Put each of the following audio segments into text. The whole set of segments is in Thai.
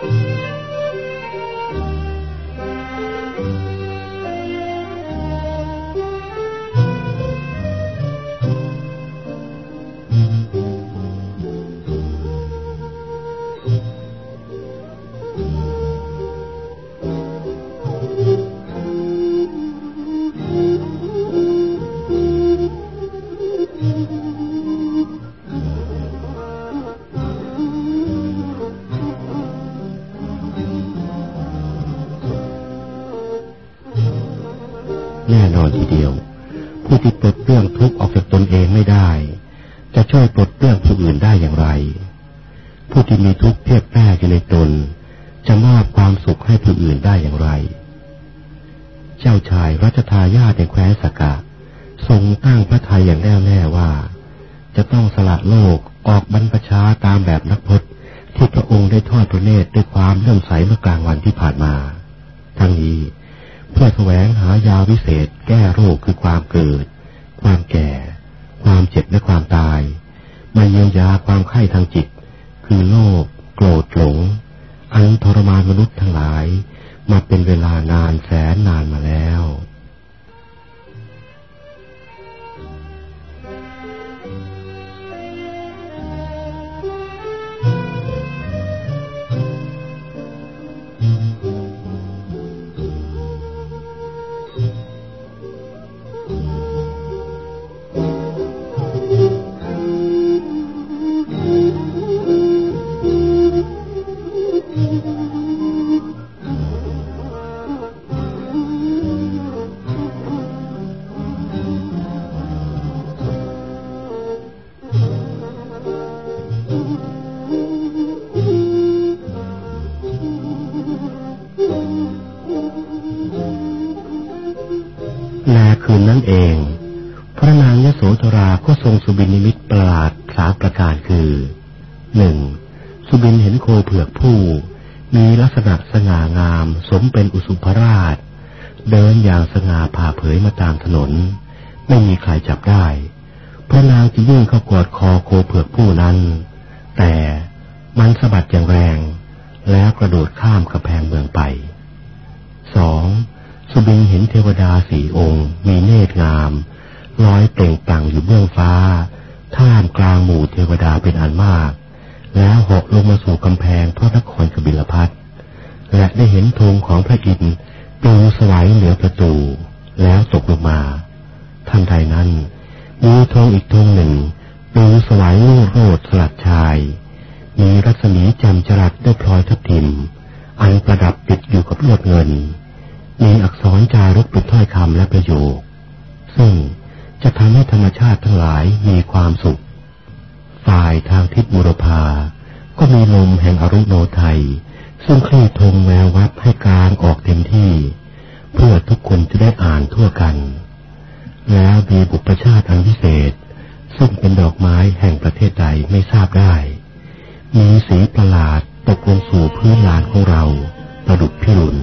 แทรงสุบินนิมิตประหลาดสามประการคือหนึ่งสุบินเห็นโคเผือกผู้ มีลักษณะสง่างาม สมเป็นอุสุภราช เดินอย่างสง่าผ่าเผยมาตามถนน ไม่มีใครจับได้พระนางจึงยื่นเข้ากอดคอโคเผือกผู้นั้น แต่มันสะบัดอย่างแรง แล้วกระโดดข้ามกระแพงเมืองไปสองสุบินเห็นเทวดาสี่องค์ มีเนตรงาม ลอยเปล่งปลั่งอยู่เบื้องฟ้า ท่ามกลางหมู่เทวดาเป็นอันมาก แล้วเหาะลงมาสู่กำแพงพระนครกบิลพัทและได้เห็นธงของพระอินทร์ปลิวสวายเหนือประตู แล้วตกลงมาทันใดนั้น มีธงอีกธงหนึ่งปลิวสวายลูกโรดสลัดชาย มีรัศมีจำจรัสด้วยพลอยทับทิม อันประดับติดอยู่กับลวดเงิน มีอักษรจารึกเป็นถ้อยคำและประโยค ซึ่ง จะทำให้ธรรมชาติทั้งหลายมีความสุข ฝ่ายทางทิศบุรพา ก็มีลมแห่งอรุโนไทย ซึ่งคลี่ธงแวววับให้กลางออกเต็มที่ เพื่อทุกคนจะได้อ่านทั่วกัน แล้วมีบุปชาติอันพิเศษ ซึ่งเป็นดอกไม้แห่งประเทศใดไม่ทราบได้ มีสีประหลาดตกลงสู่พื้นลานของเรา ประดุจพิรุณ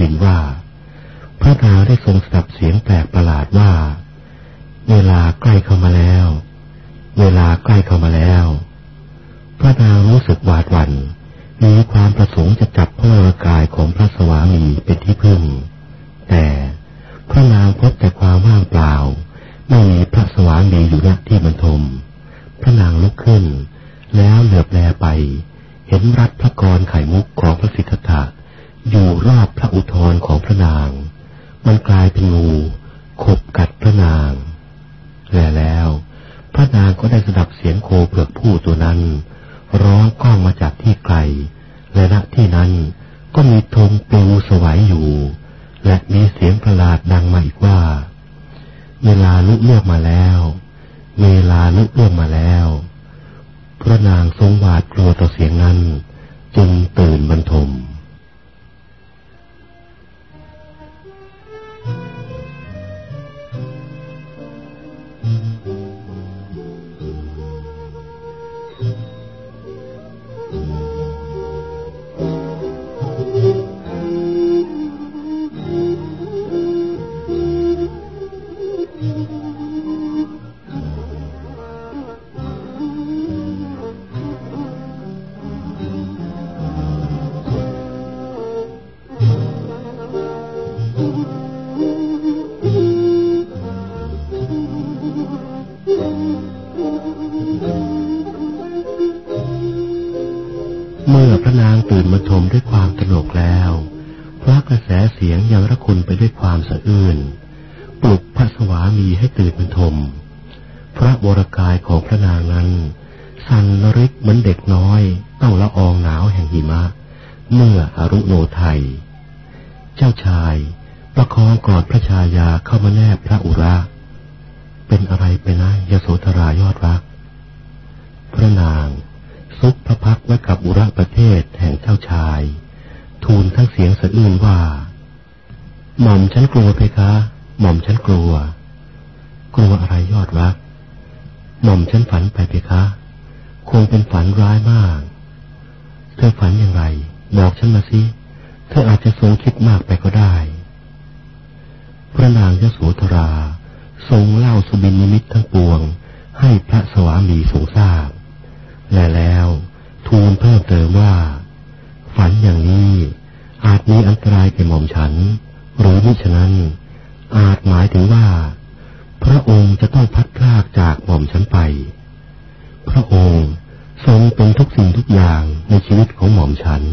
บินว่า พระนางได้ทรงสับเสียงแปลกประหลาดว่า เวลาใกล้เข้ามาแล้ว เวลาใกล้เข้ามาแล้ว พระนางรู้สึกหวาดหวัน่นมีความประสงค์จะจับพระวรากายของพระสวามีเป็นที่พึ่ง แต่พระนางพบแต่ความว่างเปล่า ไม่มีพระสวามีอยู่ณที่บรรทม พระนางลุกขึ้น แล้วเหลือบแลไป เห็นรัดพระกรไข่มุกของพระสิทธัตถะ อยู่รอบพระอุทธรของพระนาง มันกลายเป็นงูขบกัดพระนาง และแล้ว พระนางก็ได้สดับเสียงโคเผือกผู้ตัวนั้น ร้องก้องมาจากที่ไกล และณที่นั้นก็มีธงปลิวสวายอยู่ และมีเสียงประหลาดดังมาอีกว่า เวลาลุเลือกมาแล้ว เวลาลุเลือกมาแล้ว พระนางทรงหวาดกลัวต่อเสียงนั้น จึงตื่นบรรทม สั่นระริกเหมือนเด็กน้อย ต้องละอองหนาวแห่งหิมะ เมื่ออรุโนไทย เจ้าชาย ประคองกอดพระชายาเข้ามาแนบพระอุระ เป็นอะไรไปนะยโสธรายอดรัก พระนางซุกพระพักไว้กับอุระประเทศแห่งเจ้าชาย ทูลทั้งเสียงสะอื้นว่า หม่อมฉันกลัวเพคะ หม่อมฉันกลัว กลัวอะไรยอดรัก หม่อมฉันฝันไปเพคะ คงเป็นฝันร้ายมากเธอฝันอย่างไร บอกฉันมาสิเธออาจจะทรงคิดมากไปก็ได้ พระนางยโสธราทรงเล่าสุบินนิมิตทั้งปวง ให้พระสวามีทรงทราบ และแล้วทูลเพิ่มเติมว่า ฝันอย่างนี้ อาจมีอันตรายแก่หม่อมฉัน หรือมิฉะนั้น อาจหมายถึงว่า พระองค์จะต้องพัดพลากจากหม่อมฉันไป พระองค์ทรงเป็นทุกสิ่งทุกอย่างในชีวิตของหม่อมฉันบ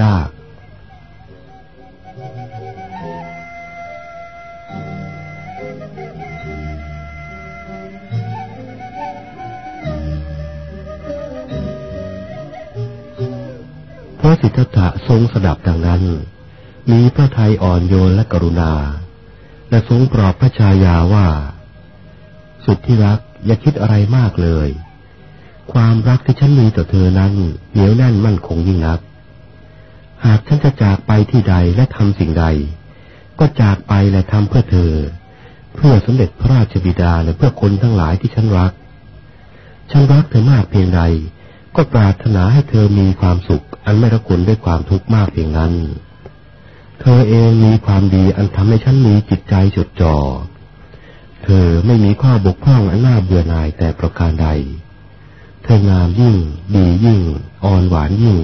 ยาก พระสิทธัตถะทรงสดับดังนั้น มีพระทัยอ่อนโยนและกรุณา และทรงปลอบพระชายาว่า สุดที่รักอย่าคิดอะไรมากเลยความรักที่ฉันมีต่อเธอนั้นเหนียวแน่นมั่นคงยิ่งนัก หากฉันจะจากไปที่ใดและทำสิ่งใด ก็จากไปและทำเพื่อเธอ เพื่อสมเด็จพระราชบิดาและเพื่อคนทั้งหลายที่ฉันรัก ฉันรักเธอมากเพียงใด ก็ปรารถนาให้เธอมีความสุข อันไม่ระคนด้วยความทุกข์มากเพียงนั้น เธอเองมีความดีอันทำให้ฉันมีจิตใจจดจอ่อ เธอไม่มีข้อบกพร่องอันน่าเบื่อหน่ายแต่ประการใด เธองามยิ่ง ดียิ่ง อ่อนหวานยิ่ง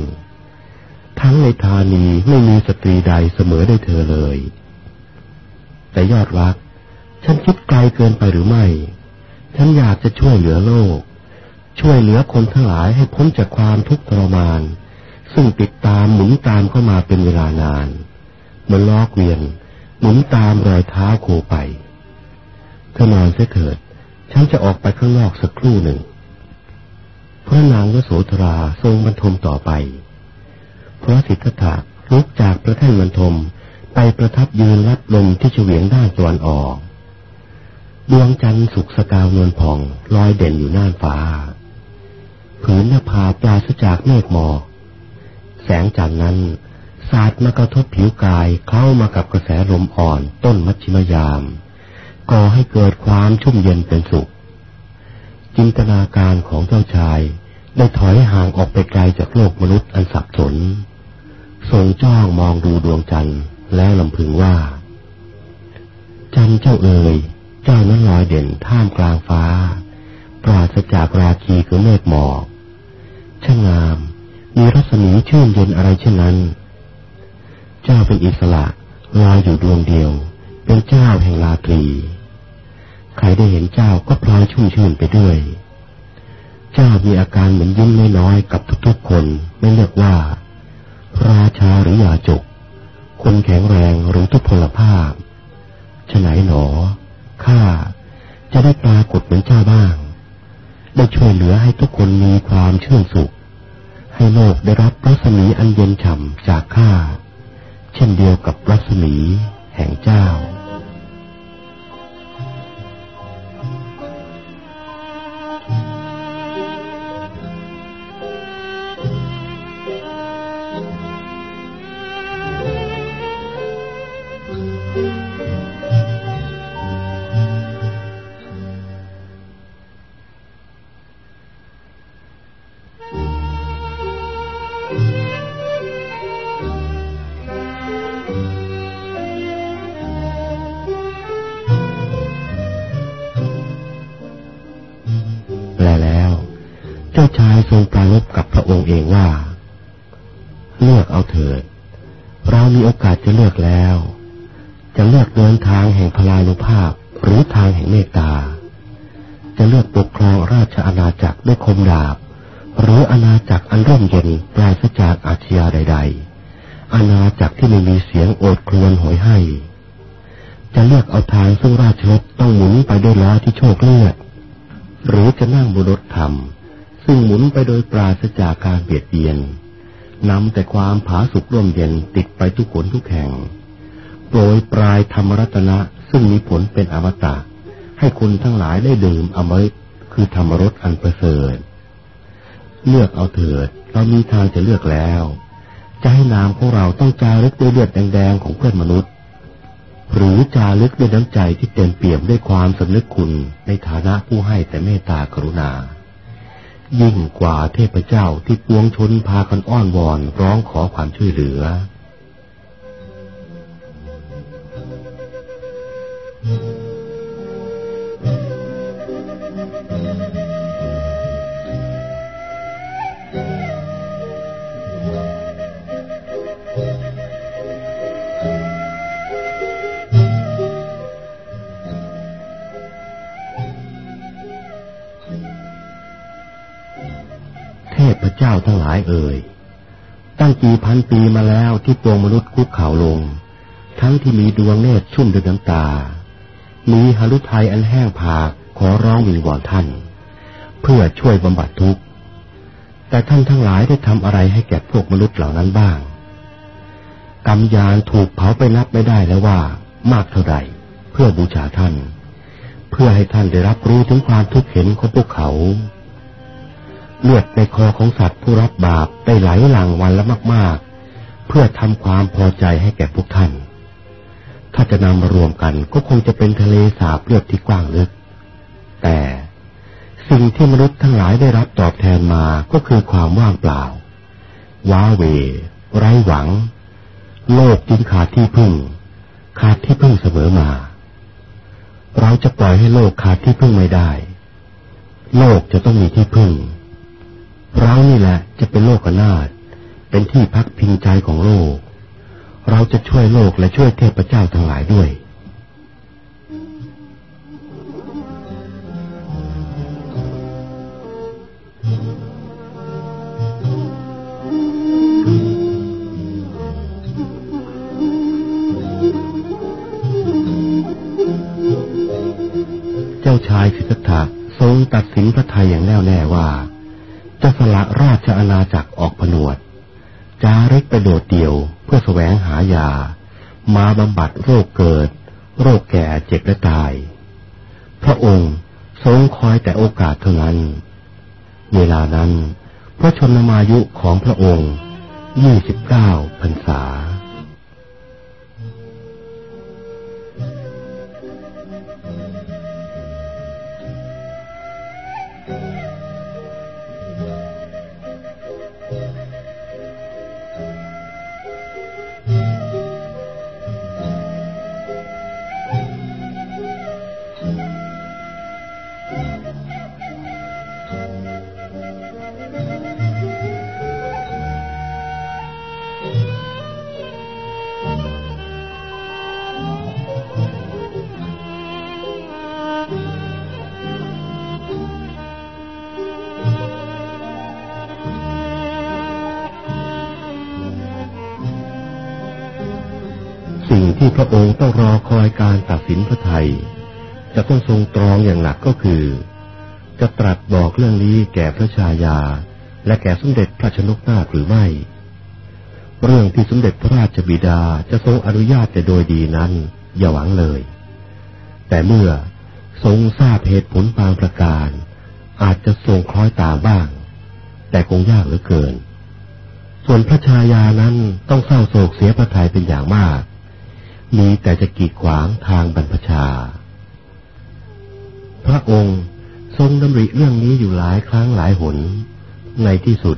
ทั้งในธานีไม่มีสตรีใดเสมอได้เธอเลย แต่ยอดรัก ฉันคิดไกลเกินไปหรือไม่ ฉันอยากจะช่วยเหลือโลก ช่วยเหลือคนทั้งหลายให้พ้นจากความทุกข์ทรมาน ซึ่งติดตามหมุนตามเข้ามาเป็นเวลานานเหมือนล้อเกวียน หมุนตามรอยเท้าโคไปเธอนอนเสียเถิด ฉันจะออกไปข้างนอกสักครู่หนึ่งพระนางยโสธราทรงบรรทมต่อไป พระสิทธัตถะลุกจากพระแท่นบรรทมไปประทับยืนรับลมที่เฉวียงด้านตะวันออก ดวงจันทร์สุกสกาวนวลผ่องลอยเด่นอยู่น่านฟ้า ผืนหน้าผาปราศจากเมฆหมอก แสงจันทร์นั้นสาดมากระทบผิวกายเข้ามากับกระแสลมอ่อนต้นมัชชิมยามก่อให้เกิดความชุ่มเย็นเป็นสุข จินตนาการของเจ้าชายได้ถอยห่างออกไปไกลจากโลกมนุษย์อันสับสน ทรงจ้องมองดูดวงจันทร์แล้วลำพึงว่า จันทร์เจ้าเอ๋ยเจ้านั้นลอยเด่นท่ามกลางฟ้า ปราศจากราคีคือเมฆหมอกช่างงาม มีรัศมีชื่นเย็นอะไรเช่นนั้น เจ้าเป็นอิสระลอยอยู่ดวงเดียว เป็นเจ้าแห่งราตรี ใครได้เห็นเจ้าก็พลอยชุ่มชื่นไปด้วย เจ้ามีอาการเหมือนยิ้มน้อยๆกับทุกๆคนไม่เลือกว่า ราชาหรือยาจก คนแข็งแรงหรือทุพพลภาพฉไหนหนอ ข้า จะได้ปรากฏเหมือนเจ้าบ้าง ได้ช่วยเหลือให้ทุกคนมีความชื่นสุข ให้โลกได้รับรัศมีอันเย็นฉ่ำจากข้า เช่นเดียวกับรัศมีแห่งเจ้า ทรงปรารบกับพระองค์เองว่า เลือกเอาเถิด เรามีโอกาสจะเลือกแล้ว จะเลือกเดินทางแห่งพลานุภาพหรือทางแห่งเมตตา จะเลือกปกครองราชอาณาจักรด้วยคมดาบ หรืออาณาจักรอันร่มเย็นปราศจากอาชญาใด ๆ อาณาจักรที่ไม่มีเสียงโอดครวญหอยให้ จะเลือกเอาทางซึ่งราชรถต้องหมุนไปด้วยล้อที่โชคเลือด หรือจะนั่งบนรถธรรม ซึ่งหมุนไปโดยปราศจากการเบียดเบียนนำแต่ความผาสุกร่มเย็นติดไปทุกคนทุกแห่ง โปรยปลายธรรมรัตนะซึ่งมีผลเป็นอมตะ ให้คุณทั้งหลายได้ดื่มอมฤตคือธรรมรสอันประเสริฐ เลือกเอาเถิดเรามีทางจะเลือกแล้ว จะให้นามของเราต้องจารึกด้วยเลือดแดงๆของเพื่อนมนุษย์ หรือจารึกด้วยน้ำใจที่เต็มเปี่ยมด้วยความสำนึกคุณในฐานะผู้ให้แต่เมตตากรุณา ยิ่งกว่าเทพเจ้าที่ปวงชนพากันอ้อนวอนร้องขอความช่วยเหลือ เจ้าทั้งหลายเอ่ย ตั้งกี่พันปีมาแล้วที่ปวงมนุษย์คุกเข่าลง ทั้งที่มีดวงเนตรชุ่มด้วยน้ำตา มีหฤทัยอันแห้งผากขอร้องวิงวอนท่าน เพื่อช่วยบำบัดทุกข์ แต่ท่านทั้งหลายได้ทำอะไรให้แก่พวกมนุษย์เหล่านั้นบ้างกำยานถูกเผาไปนับไม่ได้แล้วว่ามากเท่าไรเพื่อบูชาท่าน เพื่อให้ท่านได้รับรู้ถึงความทุกข์เห็นของพวกเขา เลือดในคอของสัตว์ผู้รับบาปได้ไหลหลั่งวันละมากๆ เพื่อทำความพอใจให้แก่พวกท่าน ถ้าจะนำมารวมกันก็คงจะเป็นทะเลสาบเลือดที่กว้างลึก แต่สิ่งที่มนุษย์ทั้งหลายได้รับตอบแทนมาก็คือความว่างเปล่า ว้าเว ไร้หวัง โลกจึงขาดที่พึ่ง ขาดที่พึ่งเสมอมา เราจะปล่อยให้โลกขาดที่พึ่งไม่ได้ โลกจะต้องมีที่พึ่ง เรานี่แหละจะเป็นโลกนาถเป็นที่พักพิงใจของโลก เราจะช่วยโลกและช่วยเทพเจ้าทั้งหลายด้วยเจ้าชายสิทธัตถะทรงตัดสินพระทัยอย่างแน่วแน่ว่า จะสละราชอาณาจักรออกผนวด จาริกไปโดดเดี่ยวเพื่อแสวงหายา มาบำบัดโรคเกิด โรคแก่เจ็บและตาย พระองค์ทรงคอยแต่โอกาสเท่านั้น เวลานั้น พระชนมายุของพระองค์ยี่สิบเก้าพรรษา พระองค์ต้องรอคอยการตัดสินพระไทย จะต้องทรงตรองอย่างหนักก็คือ จะตรัสบอกเรื่องนี้แก่พระชายา และแก่สมเด็จพระชนกนาถหรือไม่ เรื่องที่สมเด็จพระราชบิดาจะทรงอนุญาตแต่โดยดีนั้นอย่าหวังเลย แต่เมื่อทรงทราบเหตุผลบางประการ อาจจะทรงคล้อยตามบ้าง แต่คงยากเหลือเกิน ส่วนพระชายานั้นต้องเศร้าโศกเสียพระทัยเป็นอย่างมาก มีแต่จะกีดขวางทางบรรพชา พระองค์ทรงดำริเรื่องนี้อยู่หลายครั้งหลายหน ในที่สุด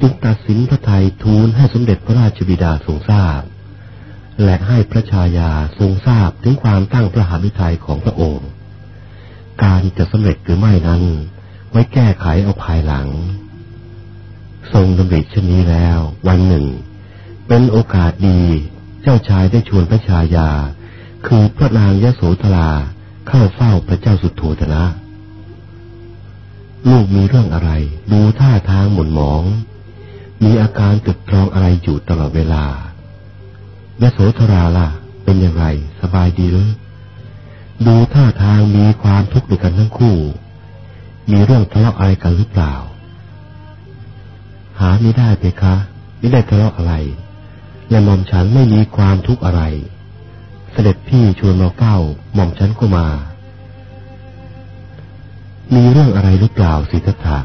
จึงตัดสินพระไทยทูลให้สมเด็จพระราชบิดาทรงทราบ และให้พระชายาทรงทราบถึงความตั้งพระหฤทัยของพระองค์ การจะสำเร็จหรือไม่นั้น ไว้แก้ไขเอาภายหลัง ทรงดำริเช่นนี้แล้ว วันหนึ่ง เป็นโอกาสดี เจ้าชายได้ชวนพระชายา คือพระนางยโสธราเข้าเฝ้าพระเจ้าสุโธธนะ ลูกมีเรื่องอะไร ดูท่าทางหม่นหมอง มีอาการตึกตรองอะไรอยู่ตลอดเวลายโสธราล่ะ เป็นอย่างไร สบายดีหรือดูท่าทางมีความทุกข์ด้วยกันทั้งคู่ มีเรื่องทะเลาะอะไรกันหรือเปล่า หาไม่ได้เพคะ ไม่ได้ทะเลาะอะไร และหม่อมฉันไม่มีความทุกข์อะไร เสด็จพี่ชวนมาเฝ้าหม่อมฉันก็มา มีเรื่องอะไรหรือเปล่าสิทธัตถะ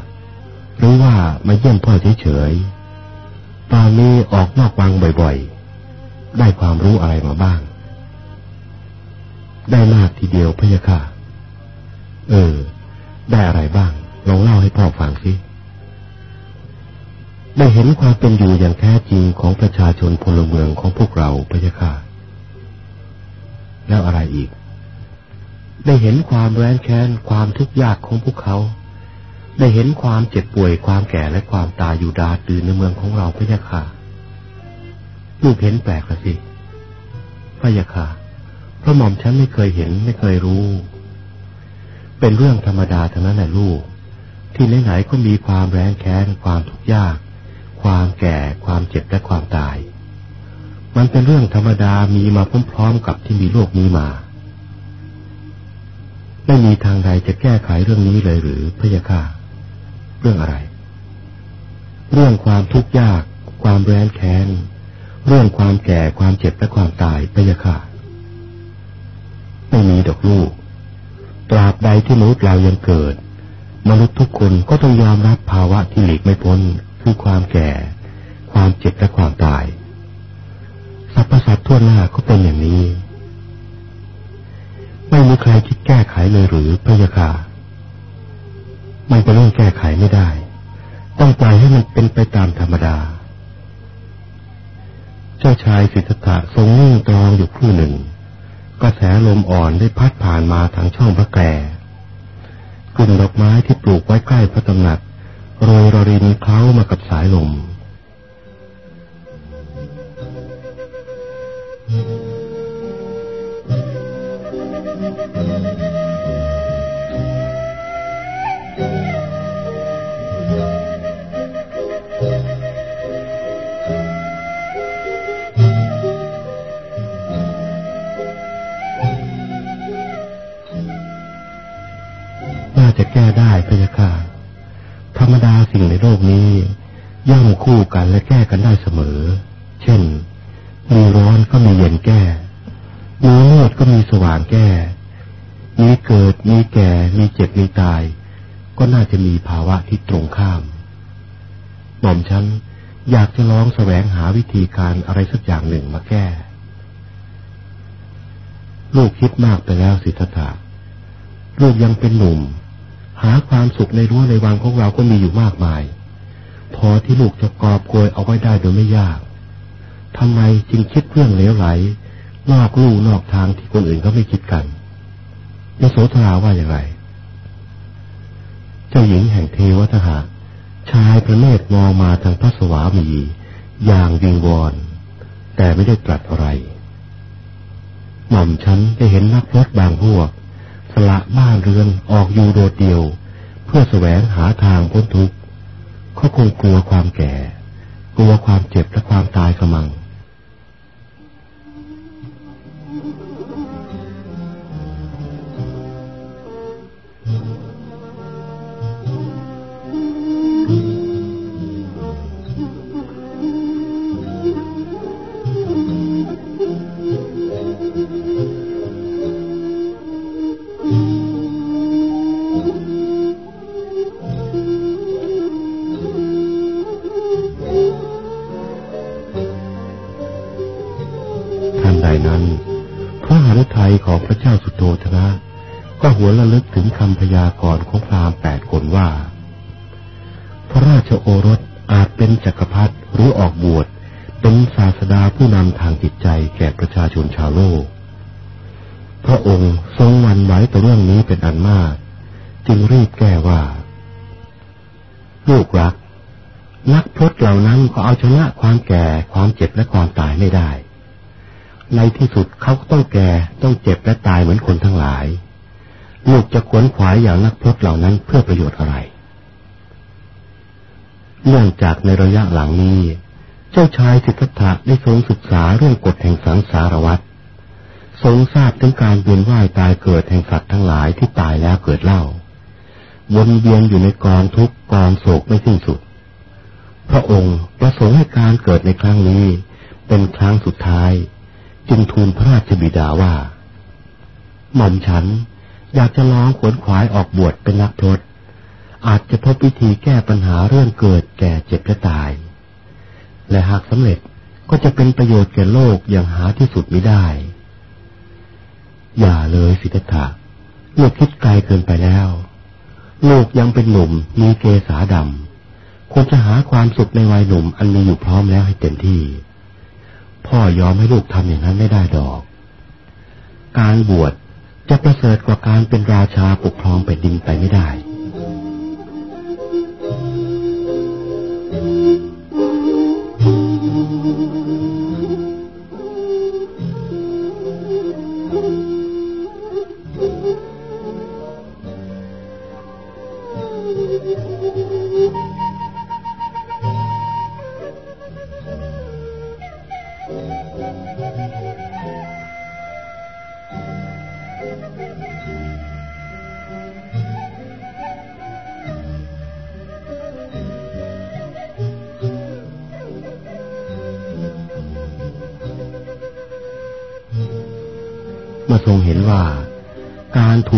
หรือว่ามาเยี่ยมพ่อเฉยๆตอนนี้ออกนอกวังบ่อยๆ ได้ความรู้อะไรมาบ้าง ได้มากทีเดียวพะยะค่ะ เออ ได้อะไรบ้างลองเล่าให้พ่อฟังสิ ได้เห็นความเป็นอยู่อย่างแท้จริงของประชาชนพลเมืองของพวกเราพะยะค่ะ แล้วอะไรอีก ได้เห็นความแร้นแค้นความทุกข์ยากของพวกเขา ได้เห็นความเจ็บป่วยความแก่และความตายอยู่ดาตื่นในเมืองของเราพะยะค่ะลูกเห็นแปลกละสิพะยะค่ะเพราะหม่อมฉันไม่เคยเห็นไม่เคยรู้ เป็นเรื่องธรรมดาทั้งนั้นแหละลูก ที่ไหนๆก็มีความแรงแค้นความทุกข์ยาก ความแก่ ความเจ็บและความตาย มันเป็นเรื่องธรรมดามีมาพร้อมๆกับที่มีโลกนี้มา ไม่มีทางใดจะแก้ไขเรื่องนี้เลยหรือพะยะค่ะ เรื่องอะไร เรื่องความทุกข์ยาก ความแร้นแค้น เรื่องความแก่ความเจ็บและความตายพะยะค่ะ ไม่มีดอกลูก ตราบใดที่มนุษย์เรายังเกิด มนุษย์ทุกคนก็ต้องยอมรับภาวะที่หลีกไม่พ้น คือความแก่ ความเจ็บและความตายสรรพสัตว์ทั่วหน้าก็เป็นอย่างนี้ ไม่มีใครคิดแก้ไขเลยหรือพระยาคามันเป็นเรื่องแก้ไขไม่ได้ ต้องปล่อยให้มันเป็นไปตามธรรมดา เจ้าชายสิทธัตถะทรงนิ่งตรองอยู่ครู่หนึ่งกระแสลมอ่อนได้พัดผ่านมาทางช่องพระแก่กลุ่มดอกไม้ที่ปลูกไว้ใกล้พระตำหนัก โรยรรินเข้ามากับสายลม น่าจะแก้ได้พยาค่ะ ธรรมดาสิ่งในโลกนี้ ย่อมคู่กันและแก้กันได้เสมอ เช่น มีร้อนก็มีเย็นแก้ มีมืดก็มีสว่างแก้ มีเกิดมีแก่ มีเจ็บมีตาย ก็น่าจะมีภาวะที่ตรงข้ามหม่อมฉันอยากจะลองแสวงหาวิธีการอะไรสักอย่างหนึ่งมาแก้ ลูกคิดมากไปแล้วสิทธาลูกยังเป็นหนุ่ม หาความสุขในรั้วในวังของเราก็มีอยู่มากมาย พอที่ลูกจะกอบโกยเอาไว้ได้โดยไม่ยากทำไมจึงคิดเรื่องเลวไหล นอกลู่นอกทางที่คนอื่นเขาไม่คิดกันยโสธราว่าอย่างไร เจ้าหญิงแห่งเทวทหารชายพระเนตรมองมาทางพระสวามี อย่างวิงวอน แต่ไม่ได้ตรัสอะไร หม่อมฉันได้เห็นนักรถบางพวก สละบ้านเรือนออกอยู่โดดเดี่ยว เพื่อแสวงหาทางพ้นทุกข์เขาคงกลัวความแก่ กลัวความเจ็บและความตายกระมังำพยากรณ์ของพรามแปดคนว่า พระราชโอรสอาจเป็นจักรพรรดิหรือออกบวชเป็นศาสดาผู้นำทางจิตใจแก่ประชาชนชาวโลก พระองค์ทรงวันไว้ต่อเรื่องนี้เป็นอันมาก จึงรีบแก้ว่า ลูกรัก นักพรตเหล่านั้นก็เอาชนะความแก่ความเจ็บและความตายไม่ได้ ในที่สุดเขาก็ต้องแก่ต้องเจ็บและตายเหมือนคนทั้งหลาย ลูกจะขวนขวายอย่างนักพรตเหล่านั้นเพื่อประโยชน์อะไร เนื่องจากในระยะหลังนี้ เจ้าชายสิทธัตถะได้ทรงศึกษาเรื่องกฎแห่งสังสารวัฏทรงทราบถึงการเวียนว่ายตายเกิดแห่งสัตว์ทั้งหลายที่ตายแล้วเกิดเล่า วนเวียนอยู่ในกองทุกกองโศกไม่สิ้นสุด พระองค์ประสงค์ให้การเกิดในครั้งนี้ เป็นครั้งสุดท้าย จึงทูลพระราชบิดาว่า หม่อมฉัน อยากจะลองขวนขวายออกบวชเป็นนักพรตอาจจะพบวิธีแก้ปัญหาเรื่องเกิดแก่เจ็บและตาย และหากสำเร็จก็จะเป็นประโยชน์แก่โลกอย่างหาที่สุดไม่ได้ อย่าเลยสิทธัตถะลูกคิดไกลเกินไปแล้ว ลูกยังเป็นหนุ่มมีเกษาดำควรจะหาความสุขในวัยหนุ่มอันมีอยู่พร้อมแล้วให้เต็มที่ พ่อยอมให้ลูกทำอย่างนั้นไม่ได้ดอก การบวช จะประเสริฐกว่าการเป็นราชาปกครองแผ่นดินไปไม่ได้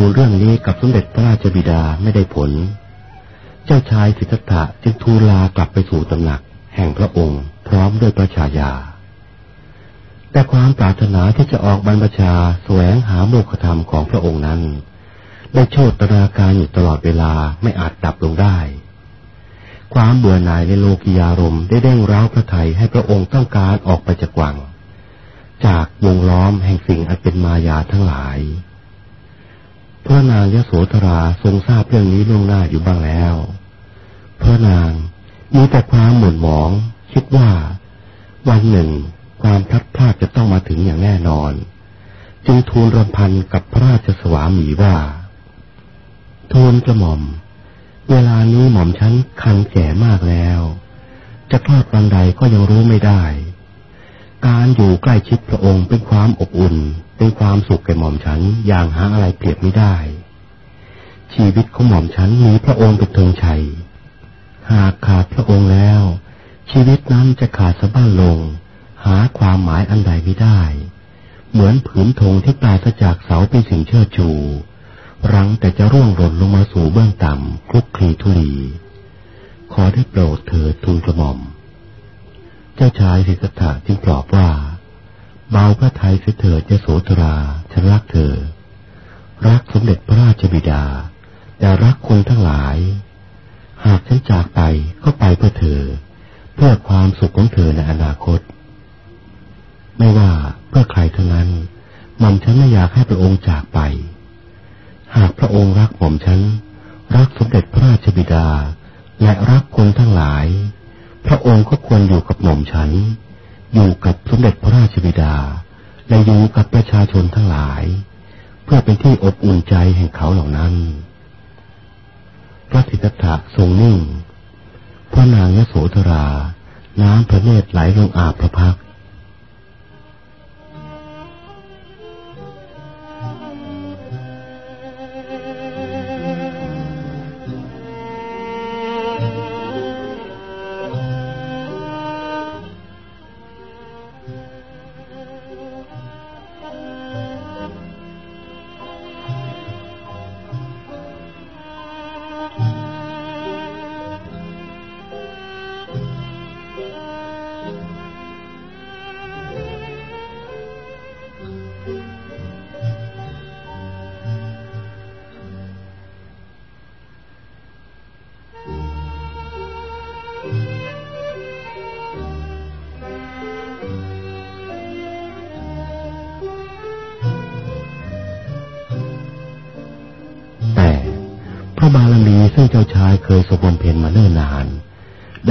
ทูลเรื่องนี้กับสมเด็จพระราชบิดาไม่ได้ผล เจ้าชายสิทธัตถะจึงทูลลากลับไปสู่ตำหนัก แห่งพระองค์พร้อมด้วยพระชายา แต่ความปรารถนาที่จะออกบรรพชาแสวงหาโมฆะธรรมของพระองค์นั้น ได้โชดตราการอยู่ตลอดเวลาไม่อาจดับลงได้ ความเบื่อหน่ายในโลกิยารมได้เด้งร้าวพระไทยให้พระองค์ต้องการออกไปจากวัง จากวงล้อมแห่งสิ่งอันเป็นมายาทั้งหลาย พระนางยโสธราทรงทราบเรื่องนี้ล่วงหน้าอยู่บ้างแล้ว พระนางมีแต่ความหม่นหมอง คิดว่า วันหนึ่ง ความพลัดพรากจะต้องมาถึงอย่างแน่นอน จึงทูลรำพันกับพระราชสวามีว่า ทูลกระหม่อม เวลานี้หม่อมฉันคันแก่มากแล้ว จะคลอดวันใดก็ยังรู้ไม่ได้ การอยู่ใกล้ชิดพระองค์เป็นความอบอุ่น เป็นความสุขแก่หม่อมฉันอย่างหาอะไรเปรียบไม่ได้ ชีวิตของหม่อมฉันมีพระองค์เป็นธงชัย หากขาดพระองค์แล้ว ชีวิตนั้นจะขาดสะบั้นลง หาความหมายอันใดไม่ได้ เหมือนผืนธงที่ปลาศจากเสาเป็นสิ่งเชิดชูรังแต่จะร่วงหล่นลงมาสู่เบื้องต่ำคลุกคลีทุลี ขอได้โปรดเถิดทูลกระหม่อม จ้าชายสิทธัตถะจึงปลอบว่า เบาพระทัยเสถิดจะโสธราฉันรักเธอ รักสมเด็จพระราชบิดาแต่รักคนทั้งหลาย หากฉันจากไปก็ไปเพื่อเธอ เพื่อความสุขของเธอในอนาคต ไม่ว่าเพื่อใครทั้งนั้นม่อมฉันไม่อยากให้พระองค์จากไป หากพระองค์รักหม่อมฉัน รักสมเด็จพระราชบิดา และรักคนทั้งหลาย พระองค์ก็ควรอยู่กับหม่อมฉัน อยู่กับสมเด็จพระราชบิดา และอยู่กับประชาชนทั้งหลาย เพื่อเป็นที่อบอุ่นใจแห่งเขาเหล่านั้น พระสิทธัตถะทรงนิ่ง พระนางยโสธรา น้ำพระเนตรไหลลงอาบพระพัก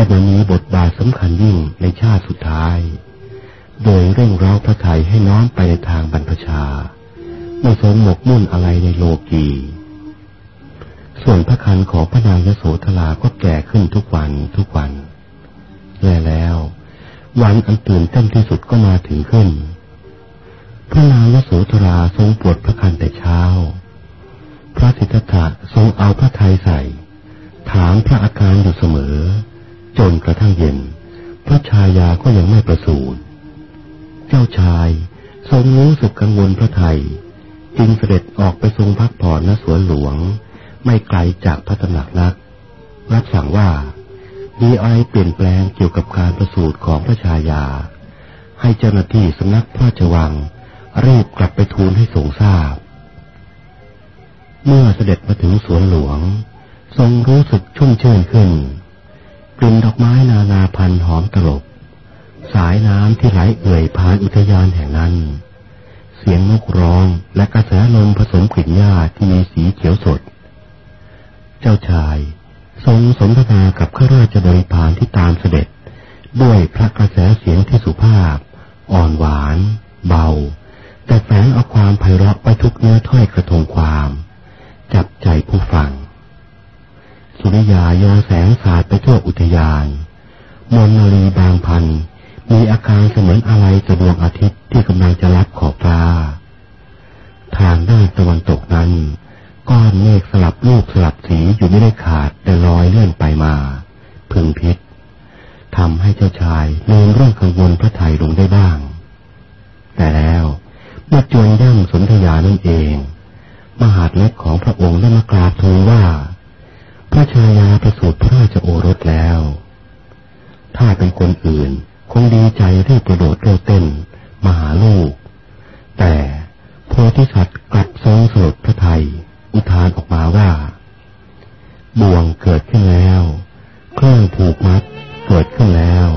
ได้มามีบท อมตลบ สายน้ำที่ไหลเอื่อยผ่านอุทยานแห่งนั้น เสียงนกร้องและกระแสลมผสมกลิ่นหญ้าที่มีสีเขียวสด เจ้าชายทรงสนทนากับข้าราชบริพารที่ตามเสด็จ ด้วยพระกระแสเสียงที่สุภาพ อ่อนหวาน เบา แต่แฝงเอาความไพเราะไปทุกเนื้อถ้อยกระทงความ จับใจผู้ฟัง สุริยายอแสงสาดไปทั่วอุทยาน มนนาลีบางพัน มีอาการเสมือนอะไรจะดวงอาทิตย์ที่กำลังจะรับขอบฟ้า ทางด้านตะวันตกนั้น ก้อนเมฆสลับรูปสลับสีอยู่ไม่ได้ขาดแต่ลอยเลื่อนไปมา พึงพิษทำให้เจ้าชายลืมเรื่องกังวลพระไทยลงได้บ้าง แต่แล้วเมื่อจวนย่ำสนธยานั่นเอง มหาดเล็กของพระองค์ได้มากราบทูลว่า พระชายาประสูติพระราชโอรสแล้ว ถ้าเป็นคนอื่น คงดีใจรีบกระโดดโลดเต้นมาหาลูก แต่โพธิสัตว์กลับทรงสลดพระไทย อุทานออกมาว่า บ่วงเกิดขึ้นแล้ว เครื่องผูกมัดเกิดขึ้นแล้ว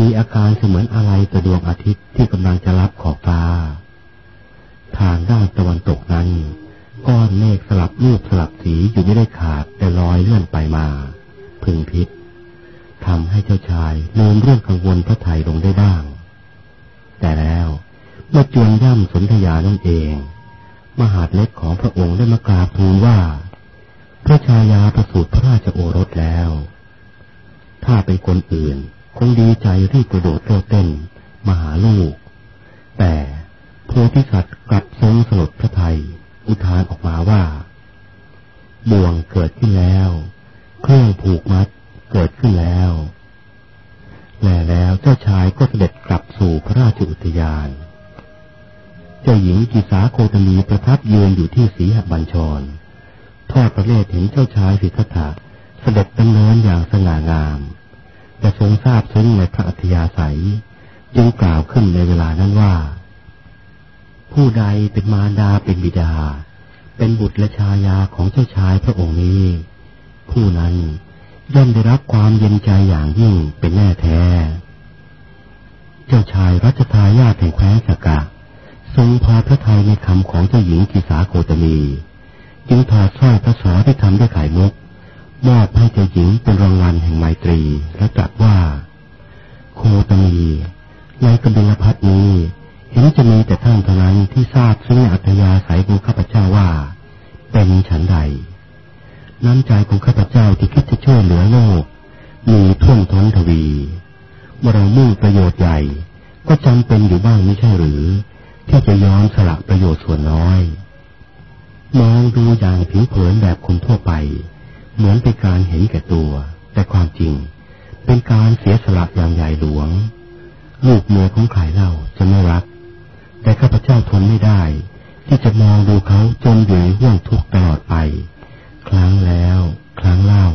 มีอาการเสมือนอะไรต่อดวงอาทิตย์ที่กำลังจะรับขอบฟ้า ทางด้านตะวันตกนั้น ก้อนเมฆสลับรูปสลับสีอยู่ไม่ได้ขาดแต่ลอยเลื่อนไปมา พึงพิษทำให้เจ้าชายลืมเรื่องกังวลพระไทยลงได้บ้าง แต่แล้วเมื่อจวนย่ำสนธยานั่นเอง มหาดเล็กของพระองค์ได้มากราบทูลว่า พระชายาประสูติพระราชโอรสแล้ว ถ้าเป็นคนอื่น คงดีใจรีบกระโดดโลดเต้นมาหาลูก แต่โพธิสัตว์กลับทรงสลดพระไทย อุทานออกมาว่า บ่วงเกิดขึ้นแล้ว เครื่องผูกมัดเกิดขึ้นแล้วแลแล้วเจ้าชายก็เสด็จกลับสู่พระราชอุทยาน เจ้าหญิงกิสาโคตมีประทับยืนอยู่ที่สีหบัญชรทอดประเลศเห็นเจ้าชายสิทธัตถะเสด็จดำเนินอย่างสง่างาม แต่ทรงทราบซึ้งในพระอัธยาศัยจึงกล่าวขึ้นในเวลานั้นว่า ผู้ใดเป็นมารดาเป็นบิดา เป็นบุตรและชายาของเจ้าชายพระองค์นี้ ผู้นั้นย่อมได้รับความเย็นใจอย่างยิ่งเป็นแน่แท้ เจ้าชายรัชทายาทแห่งแคว้นสกะ ทรงพอพระทัยในคำของเจ้าหญิงกิสาโคตมี จึงถอดสร้อยพระสอที่ทำด้วยไข่มุก มอบให้เจ้าหญิงเป็นรางวัลแห่งไมตรีและตรัสว่า โคตมีในกบิลพัทนี้ เห็นจะมีแต่ท่านเท่านั้นที่ทราบซึ่งอัตยาสายของข้าพเจ้าว่า เป็นฉันใด น้ำใจของข้าพเจ้าที่คิดจะช่วยเหลือโลก มีท่วมท้นทวีเมื่อเรามุ่งประโยชน์ใหญ่ ก็จำเป็นอยู่บ้างไม่ใช่หรือ ที่จะยอมสละประโยชน์ส่วนน้อย มองดูอย่างผิวเผินแบบคนทั่วไป เหมือนเป็นการเห็นแก่ตัว แต่ความจริง เป็นการเสียสละอย่างใหญ่หลวง ลูกเมียของใครเล่าจะไม่รัก แต่ข้าพเจ้าทนไม่ได้ ที่จะมองดูเขาจนอยู่ในห่วงทุกข์ตลอดไป ครั้งแล้ว ครั้งเล่า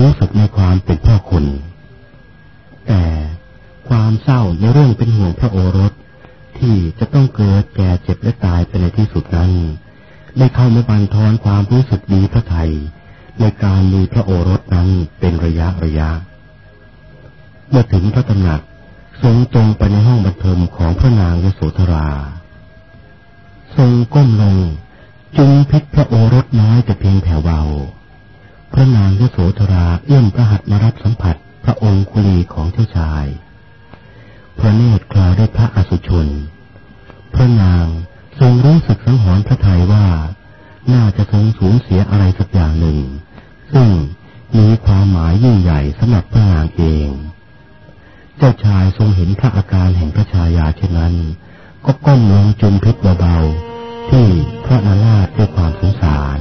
รู้สึกในความเป็นพ่อคุณ แต่ความเศร้าในเรื่องเป็นห่วงพระโอรสที่จะต้องเกิดแก่เจ็บและตายไปในที่สุดนั้นได้เข้ามาบันทอนความรู้สึกดีพระไทย ในการมีพระโอรสนั้นเป็นระยะระยะ เมื่อถึงพระตำหนักทรงตรงไปในห้องบันเทิงของพระนางยโสธรา ทรงก้มลงจุงพิษพระโอรสน้อยแต่เพียงแผ่วเบา พระนางยโสธราเอื้อมพระหัตถ์มารับสัมผัสพระองคุลีของเจ้าชาย พระเนตรคลาด้วยพระอสุชน พระนางทรงรู้สึกสังหรณ์พระทัยว่า น่าจะทรงสูญเสียอะไรสักอย่างหนึ่ง ซึ่งมีความหมายยิ่งใหญ่สำหรับพระนางเอง เจ้าชายทรงเห็นพระอาการแห่งพระชายาเช่นนั้น ก็ก้มลงจุมพิษเบาๆที่พระนาราชด้วยความสงสาร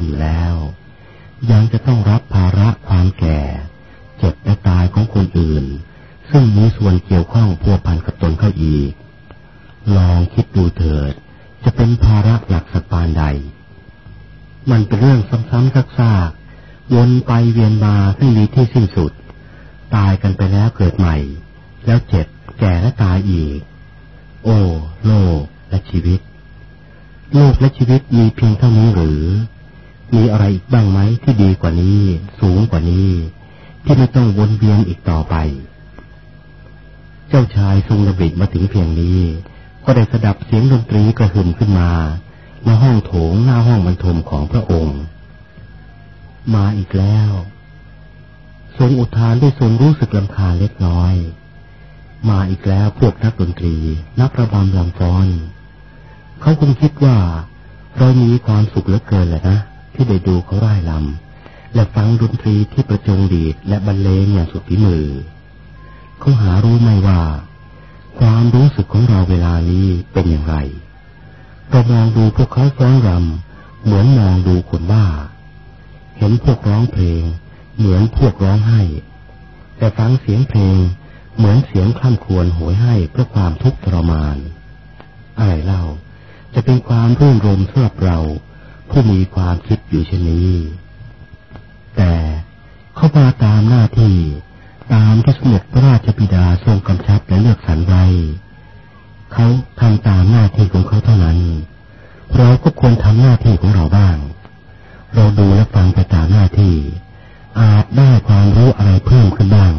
นอยู่แล้ว ยังจะต้องรับภาระความแก่ เจ็บและตายของคนอื่น ซึ่งมีส่วนเกี่ยวข้องพัวพันกับตนเข้าอีก ลองคิดดูเถิด จะเป็นภาระหนักสักปานใด มันเป็นเรื่องซ้ำๆซากๆวนไปเวียนมาไม่มีที่สิ้นสุด ตายกันไปแล้วเกิดใหม่ แล้วเจ็บแก่และตายอีก โอ้โลกและชีวิตโลกและชีวิตมีเพียงเท่านี้หรือ มีอะไรอีกบ้างไหมที่ดีกว่านี้ สูงกว่านี้ ที่ไม่ต้องวนเวียนอีกต่อไป เจ้าชายทรงระบิดมาถึงเพียงนี้ ก็ได้สดับเสียงดนตรีกระหึ่มขึ้นมาในห้องโถงหน้าห้องบรรทมของพระองค์ มาอีกแล้ว ทรงอุทานด้วยทรงรู้สึกลำคาญเล็กน้อย มาอีกแล้วพวกนักดนตรี นักระบำลำฟ้อน เขาคงคิดว่าเรามีความสุขเหลือเกินแหละนะ ที่ได้ดูเขาร่ายลำและฟังดนตรีที่ประจงดีดและบรรเลงอย่างสุดฝีมือ เขาหารู้ไหมว่า ความรู้สึกของเราเวลานี้เป็นอย่างไรเรามองดูพวกเขาฟ้อนรำเหมือนมองดูคนบ้า เห็นพวกร้องเพลง เหมือนพวกร้องไห้ แต่ฟังเสียงเพลงเหมือนเสียงคล่ำครวญโหยให้เพื่อความทุกข์ทรมาน อะไรเล่าจะเป็นความรื่นรมสำหรับเรา ผู้มีความคิดอยู่เช่นนี้ แต่เขามาตามหน้าที่ตามที่สมเด็จพระราชบิดาทรงกำชับและเลือกสรรไว้เขาทำตามหน้าที่ของเขาเท่านั้น เราก็ควรทำหน้าที่ของเราบ้าง เราดูและฟังไปตามหน้าที่ อาจได้ความรู้อะไรเพิ่มขึ้นบ้าง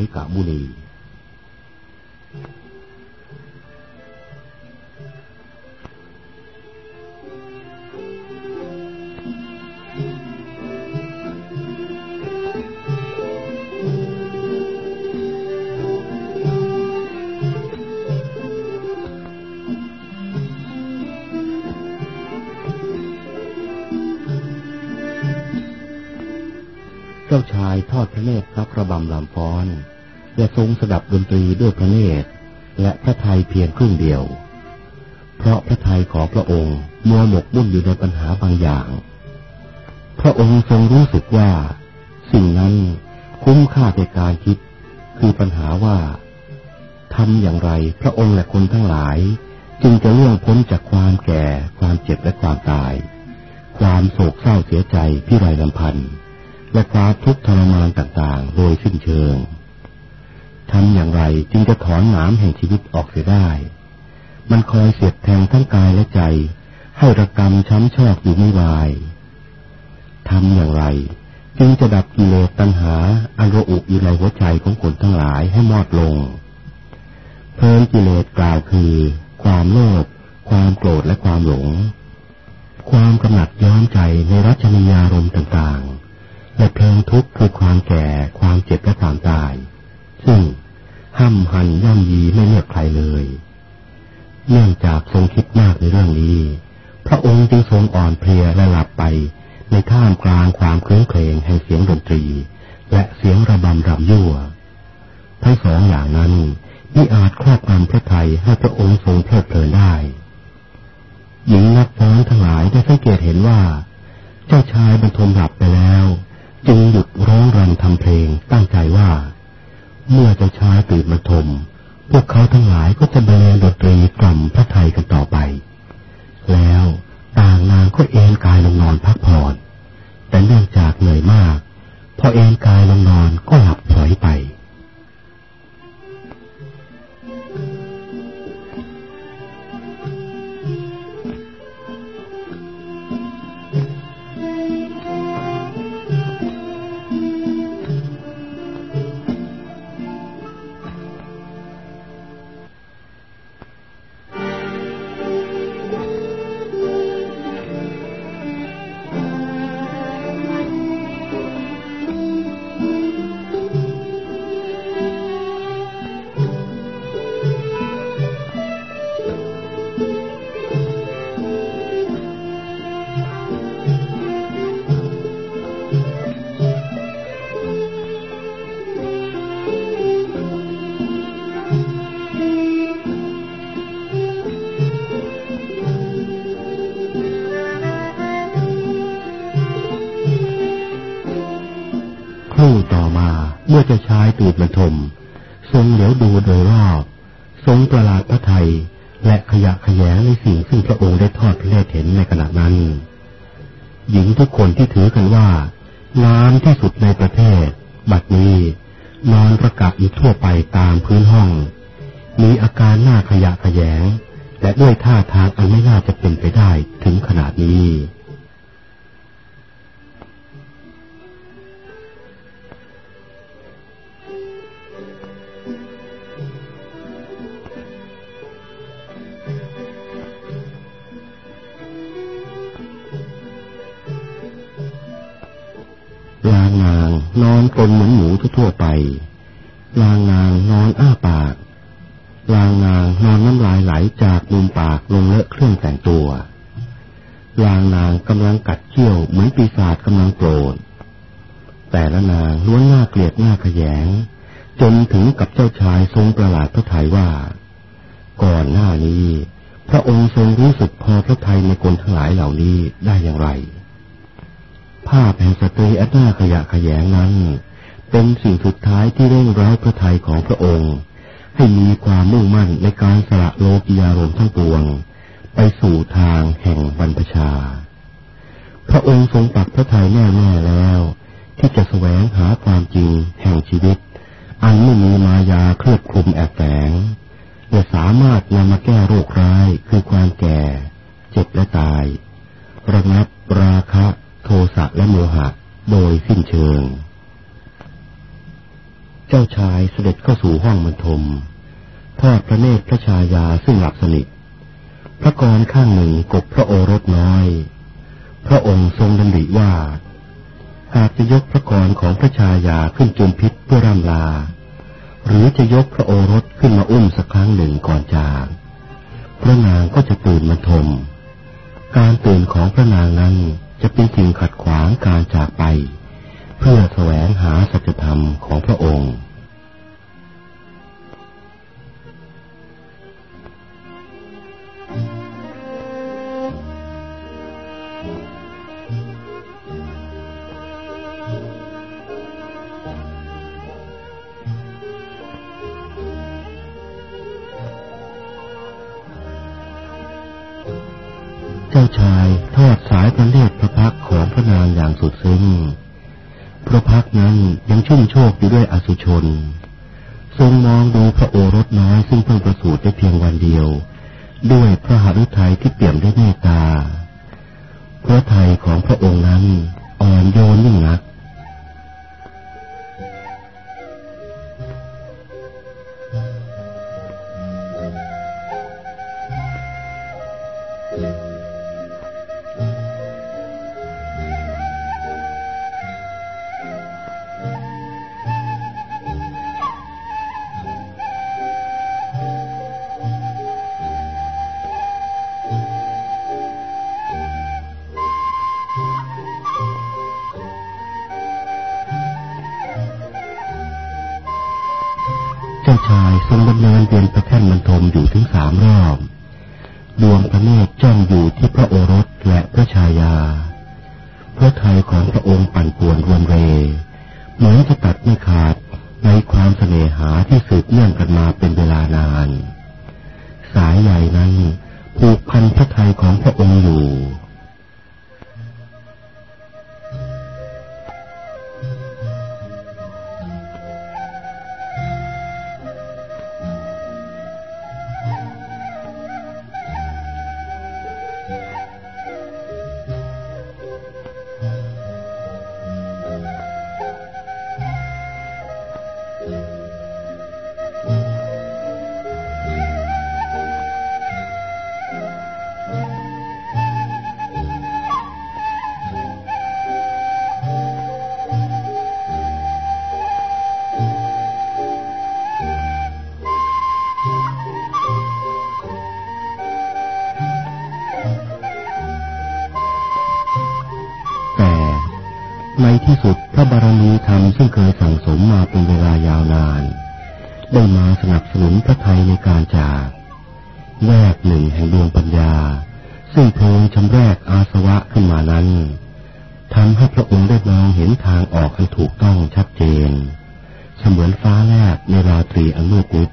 ริกะมุนี ดับดนตรีด้วยพระเนตร และพระไทยเพียงครึ่งเดียว เพราะพระไทยของพระองค์มัวหมกมุ่นอยู่ในปัญหาบางอย่าง พระองค์ทรงรู้สึกว่า สิ่งนั้นคุ้มค่าในการคิด คือปัญหาว่าทำอย่างไรพระองค์และคนทั้งหลาย จึงจะล่วงพ้นจากความแก่ ความเจ็บและความตาย ความโศกเศร้าเสียใจพิไรลำพันธ์และความทุกข์ทรมานต่างๆ โดยสิ้นเชิง ทำอย่างไรจึงจะถอนหนามแห่งชีวิตออกเสียได้ มันคอยเสียดแทงทั้งกายและใจ ให้ระกรรมช้ำชอกอยู่ไม่วายทำอย่างไร จึงจะดับกิเลสตัณหาอันระอุอยู่ในหัวใจของคนทั้งหลายให้มอดลง เพลินกิเลสกล่าวคือ ความโลภความโกรธและความหลง ความกำหนัดย้อมใจในรัชนียารมต่างๆ และเพลิงทุกข์คือความแก่ ความเจ็บและความตาย ซึ่ง ห้ำหันย่ำยีไม่เลือกใครเลย เนื่องจากทรงคิดมากในเรื่องนี้ พระองค์จึงทรงอ่อนเพลียและหลับไปในท่ามกลางความเคร่องเครงแห่งเสียงดนตรี และเสียงระบำรำยั่ว ทั้งสองอย่างนั้นมิอาจครอบงำพระไทยให้พระองค์ทรงเพลิดเพลินได้ หญิงนักฟ้อนทั้งหลายได้สังเกตเห็นว่า เจ้าชายบรรทมหลับไปแล้ว จึงหยุดร้องรำทำเพลงตั้งใจว่า เมื่อจะชายตื่นมาทม พวกเขาทั้งหลายก็จะบรรเลงดนตรีกล่อมพระไทยกันต่อไป แล้วต่างนางก็เอนกายลงนอนพักผ่อน แต่เนื่องจากเหนื่อยมาก พอเอนกายลงนอนก็หลับพลอยไป บรรทมทรงเหลียวดูโดยรอบ ทรงประหลาดพระไทยและขยะขยงในสิ่งซึ่งพระองค์ได้ทอดพระเนตรเห็นในขณะนั้น หญิงทุกคนที่ถือกันว่างามที่สุดในประเทศ บัดนี้ นอนประกาศอยู่ทั่วไปตามพื้นห้อง มีอาการหน้าขยะขยงและด้วยท่าทางอันไม่น่าจะเป็นไปได้ถึงขนาดนี้ อนกลนเหมือนหมูทั่วไป ลางนางนอนอ้าปาก ลางนางนอนน้ำลายไหลจากมุมปากลงเลอะเครื่องแต่งตัว ลางนางกำลังกัดเขี้ยวเหมือนปีศาจกำลังโกรธ แต่ละนางล้วนหน้าเกลียดหน้าขยง จนถึงกับเจ้าชายทรงประหลาดพระทัยว่า ก่อนหน้านี้ พระองค์ทรงรู้สึกพอพระทัยในคนทั้งหลายเหล่านี้ได้อย่างไร ภาพแห่งสตรีอันนาขยะขยงนั้น เป็นสิ่งสุดท้ายที่เร่งร้ายพระทัยของพระองค์ ให้มีความมุ่งมั่นในการสละโลกิยารมทั้งปวง ไปสู่ทางแห่งบรรพชา พระองค์ทรงปักพระทัยแน่แน่แล้ว ที่จะแสวงหาความจริงแห่งชีวิต อันไม่มีมายาเคลือบคลุมแอบแฝงจะสามารถนำมาแก้โรคร้ายคือความแก่ เจ็บและตาย ระงับราคะ โทสะและโมหะโดยสิ้นเชิง เจ้าชายเสด็จเข้าสู่ห้องบรรทมทอดพระเนตรพระชายาซึ่งหลับสนิท พระกรข้างหนึ่งกบพระโอรสน้อย พระองค์ทรงดำริว่า หากจะยกพระกรของพระชายาขึ้นจุมพิษเพื่อร่ำลา หรือจะยกพระโอรสขึ้นมาอุ้มสักครั้งหนึ่งก่อนจากพระนางก็จะตื่นบรรทม การตื่นของพระนางนั้น จะเป็นสิ่งขัดขวางการจากไป เพื่อแสวงหาสัจธรรมของพระองค์ สุดซึ้งพระพักนั้นยังชุ่มโชคอยู่ด้วยอสุชน ทรงมองดูพระโอรสน้อยซึ่งเพิ่งประสูติได้เพียงวันเดียว ด้วยพระหฤทัยที่เปี่ยมด้วยเมตตา พระทัยของพระองค์นั้นอ่อนโยนยิ่งนัก หนุนพระไทยในการจากแวกหนึ่งแห่งดวงปัญญา ซึ่งเพลงชำแรกอาสวะขึ้นมานั้นทำให้พระองค์ได้มองเห็นทางออกอันถูกต้องชัดเจน เสมือนฟ้าแลบในราตรีอันมืดมิด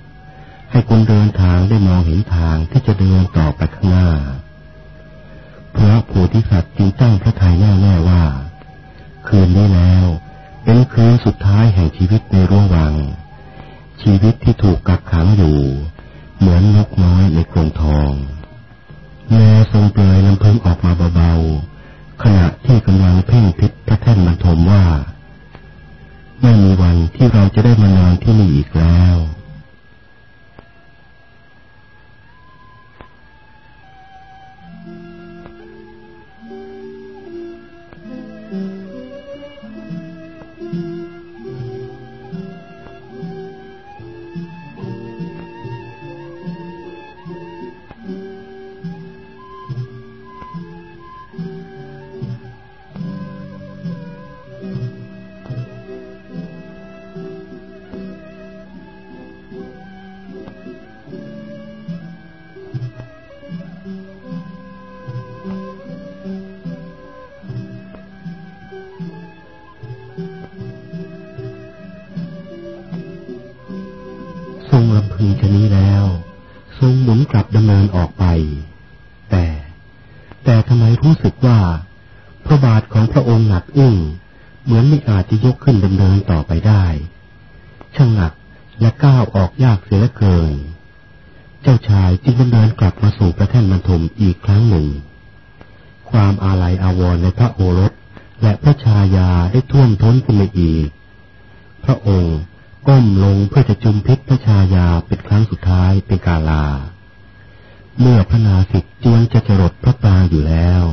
ให้คนเดินทางได้มองเห็นทางที่จะเดินต่อไปข้างหน้าพระโพธิสัตว์จึงตั้งพระทัยแน่ๆว่า คืนนี้แล้ว เป็นคืนสุดท้ายแห่งชีวิตในร่วงวัง ชีวิตที่ถูกกักขังอยู่ เหมือนนกน้อยในกรงทองแม่ทรงเปลยลำพึงออกมาเบาๆขณะที่กำลังเพ่งพิษพระแท่นบรรทมว่า ไม่มีวันที่เราจะได้มานอนที่นี่อีกแล้ว พีชนี้แล้ว ทรงหมุนกลับดำเนินออกไป แต่ แต่ทำไมรู้สึกว่า พระบาทของพระองค์หนักอึ้งเหมือนไม่อาจจะยกขึ้นดำเนินต่อไปได้ ช่างหนักและก้าวออกยากเสียเหลือเกิน เจ้าชายจึงดำเนินกลับมาสู่พระแท่นบรรทมอีกครั้งหนึ่ง ความอาลัยอาวรณ์ในพระโอรสและพระชายาได้ท่วมท้นขึ้นมาอีก พระองค์ ก้มลงเพื่อจะจุมพิษพระชายาเป็นครั้งสุดท้ายเป็นกาลา เมื่อพระนาสิทธิ์จวนจะจรดพระตาอยู่แล้ว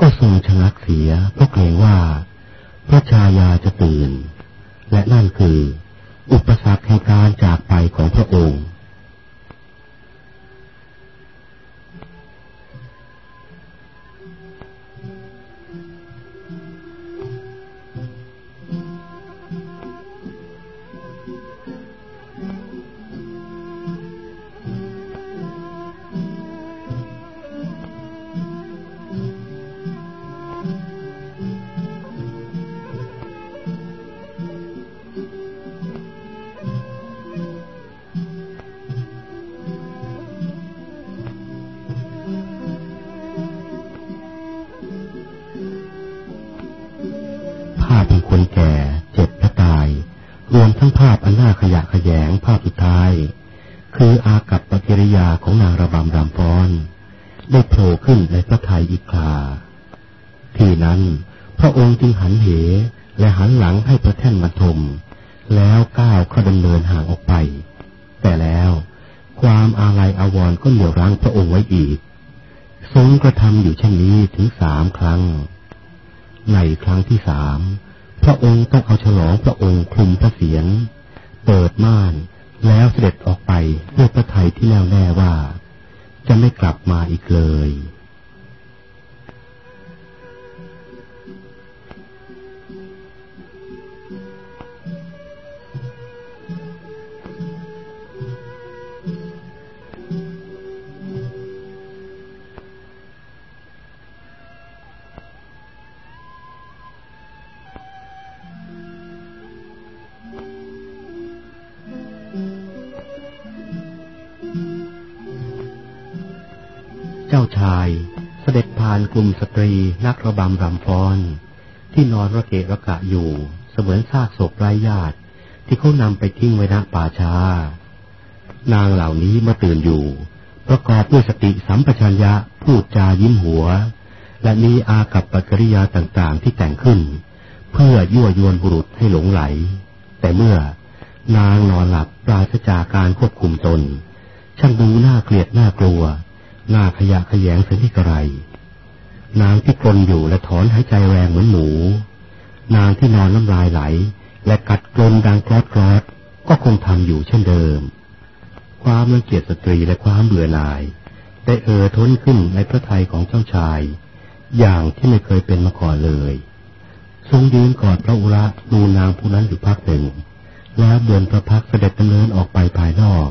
ก็ทรงชะงักเสียเพราะเกรงว่า พระชายาจะตื่น และนั่นคือ อุปสรรคในการจากไปของพระองค์ แยงภาพสุดท้าย คืออากัปปกิริยาของนางระบำรำฟ้อน ได้โผล่ขึ้นในพระทัยอีกคราที่นั้นพระองค์จึงหันเห และหันหลังให้พระแท่นบรรทม แล้วก้าวเข้าดำเนินห่างออกไป แต่แล้วความอาลัยอาวรณ์ก็เหนี่ยวรั้งพระองค์ไว้อีก ทรงกระทำอยู่เช่นนี้ถึงสามครั้ง ในครั้งที่สามพระองค์ต้องเอาฉลองพระองค์คลุมพระเสียง เปิดม่าน แล้วเสด็จออกไปด้วยพระทัยที่แน่วแน่ว่า จะไม่กลับมาอีกเลยานกลุ่มสตรีนักระบำรำฟ้อน ที่นอนระเกะระกะอยู่ เสมือนซากศพไร้ญาติ ที่เขานำไปทิ้งไว้ณป่าช้า นางเหล่านี้มาตื่นอยู่ ประกอบด้วยสติสัมปชัญญะพูดจายิ้มหัว และมีอากับปกิริยาต่างๆที่แต่งขึ้น เพื่อยั่วยวนบุรุษให้หลงไหล แต่เมื่อนางนอนหลับปราศจากการควบคุมตนช่างดูหน้าเกลียดหน้ากลัวหน้าขยะขยงสนิทกระไร นางที่กลนอยู่และถอนหายใจแรงเหมือนหมู นางที่นอนน้ำลายไหล และกัดกลนดังแกรดแกรดก็คงทำอยู่เช่นเดิม ความรังเกียดสตรีและความเบื่อหน่าย ได้เอ่อท้นขึ้นในพระทัยของเจ้าชาย อย่างที่ไม่เคยเป็นมาก่อนเลยทรงยืนกอดพระอุระดูนางผู้นั้นอยู่พักหนึ่ง แล้วเดินประพักเสด็จดำเนินออกไปภายนอก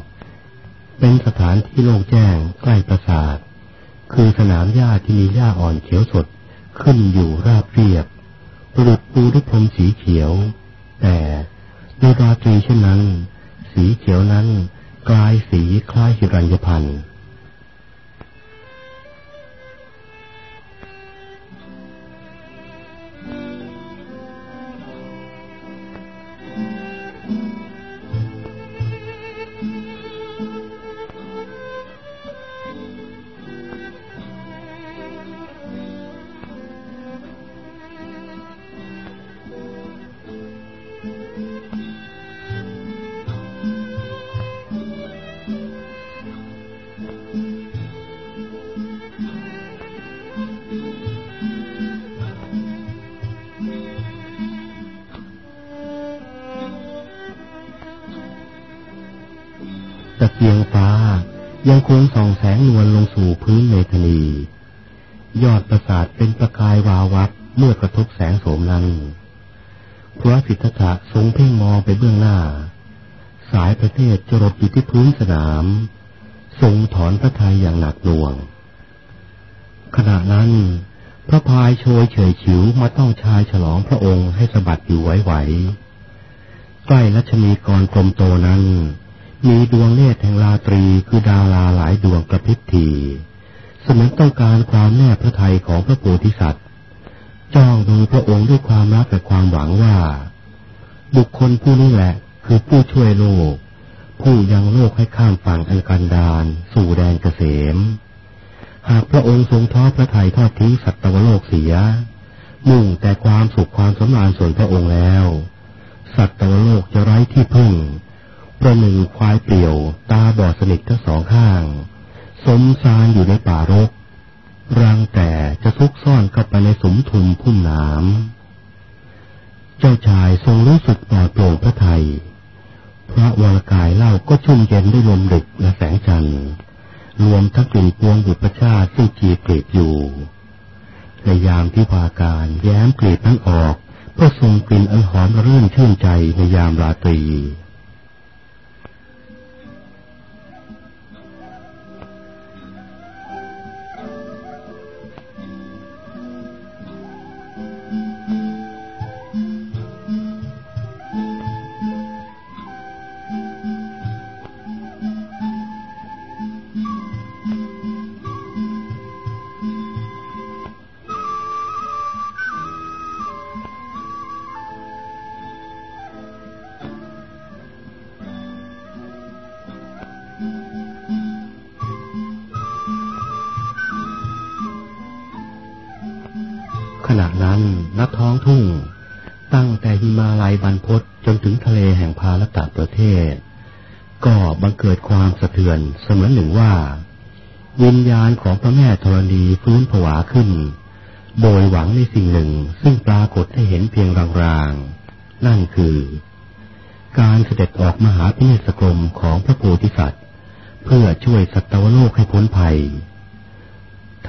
เป็นสถานที่โล่งแจ้งใกล้ปราสาท คือสนามหญ้าที่มีหญ้าอ่อนเขียวสด ขึ้นอยู่ราบเรียบประกปูด้วยพรมสีเขียว แต่ในราตรีเช่นนั้น สีเขียวนั้นกลายสีคล้ายหิรัญยพันธ์ ยังส่องแสงนวลลงสู่พื้นเมธนี ยอดประสาทเป็นประกายวาวับเมื่อกระทบแสงโสมนั้นพระสิทธัตถะทรงเพ่งมองไปเบื้องหน้า สายประเทศจรดอยู่ที่พื้นสนาม ทรงถอนพระทัยอย่างหนักหน่วง ขณะนั้น พระพายโชยเฉยฉิวมาต้องชายฉลองพระองค์ให้สะบัดอยู่ไหวๆใกล้รัชนีกรกรมโตนั้น มีดวงเนตรแห่งราตรีคือดาวลาหลายดวงกระพริบทีสมือนต้องการความแน่พระทัยของพระโพธิสัตว์ จ้องดูพระองค์ด้วยความรักและความหวังว่า บุคคลผู้นี้แหละคือผู้ช่วยโลก ผู้ยังโลกให้ข้ามฝั่งอันกันดารสู่แดนเกษม หากพระองค์ทรงท้อพระทัยทอดทิ้งสัตวโลกเสีย มุ่งแต่ความสุขความสำราญส่วนพระองค์แล้ว สัตวโลกจะไร้ที่พึ่ง ประหนึ่งควายเปลี่ยว ตาบอดสนิททั้งสองข้าง สมซานอยู่ในป่ารก รังแต่จะซุกซ่อนเข้าไปในสมทุมพุ่มน้ำ เจ้าชายทรงรู้สึกปลอดโปร่งพระไทยพระวรกายเล่าก็ชุ่มเย็นด้วยลมดึกและแสงจันทร์ รวมทั้งกลิ่นพวงบุปชาติซึ่งจีกลีบอยู่ในยามที่วาการแย้มกลีบนั้นออกก็ทรงกลิ่นอันหอมรื่นชื่นใจในยามราตรี เสมือนหนึ่งว่า วิญญาณของพระแม่ธรณีฟื้นผวาขึ้น โดยหวังในสิ่งหนึ่งซึ่งปรากฏให้เห็นเพียงรางๆ นั่นคือ การเสด็จออกมหาพิเนศกรมของพระโพธิสัตว์ เพื่อช่วยสัตวโลกให้พ้นภัย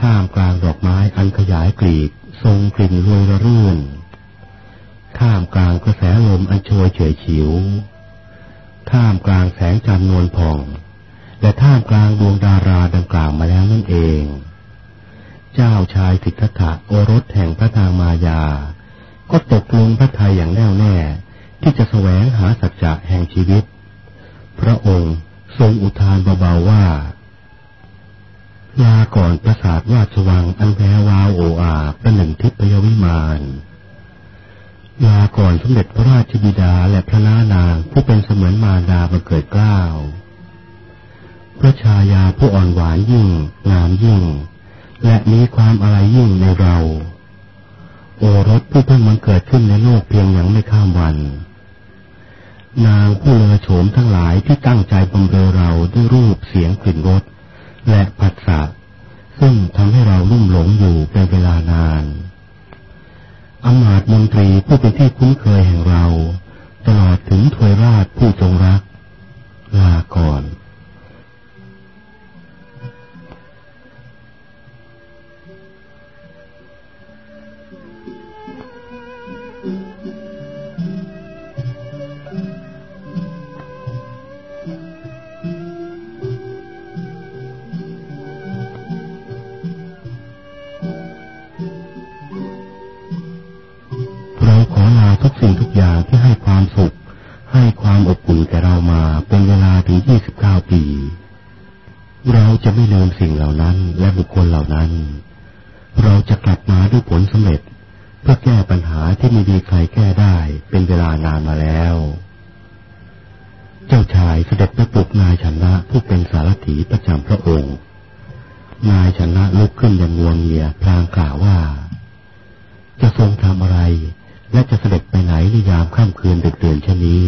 ท่ามกลางดอกไม้อันขยายกลีกทรงกลิ่นรวยระรื่นท่ามกลางกระแสลมอันโชยเฉยฉิว ท่ามกลางแสงจันทร์นวลผ่อง แต่ท่ามกลางดวงดาราดังกล่าวมาแล้วนั่นเอง เจ้าชายสิทธัตถะโอรสแห่งพระนางมายา ก็ตกลงพระทัยอย่างแน่วแน่ ที่จะแสวงหาสัจจะแห่งชีวิต พระองค์ทรงอุทานเบาๆว่าลาก่อนประสาทวาชวังอันแพ้วาวโออาเป็นหนึ่งทิพยวิมานลาก่อนสมเด็จพระราชบิดาและพระนานางผู้เป็นเสมือนมารดาบังเกิดกล้าว พระชายาผู้อ่อนหวานยิ่ง งามยิ่ง และมีความอะไรยิ่งในเรา โอรสผู้เพิ่งมันเกิดขึ้นในโลกเพียงยังไม่ข้ามวัน นางผู้เลอโฉมทั้งหลายที่ตั้งใจบำเรอเราด้วยรูปเสียงกลิ่นรสและผัสสะซึ่งทำให้เราลุ่มหลงอยู่เป็นเวลานานอมาตมนตรีผู้เป็นที่คุ้นเคยแห่งเรา ตลอดถึงถวยราชผู้จงรัก ลาค่อน สิ่งทุกอย่างที่ให้ความสุข ให้ความอบอุ่นแก่เรามาเป็นเวลาถึง 29 ปี เราจะไม่ลืมสิ่งเหล่านั้นและบุคคลเหล่านั้น เราจะกลับมาด้วยผลสำเร็จ เพื่อแก้ปัญหาที่ไม่มีใครแก้ได้เป็นเวลานานมาแล้ว เจ้าชายเสด็จไปปลุกนายชนะผู้เป็นสารถีประจำพระองค์ นายชนะลุกขึ้นอย่างงวงเงียพลางกล่าวว่า จะทรงทำอะไร และจะเสด็จไปไหนในยามค่ำคืนดึกเดือนเช่นนี้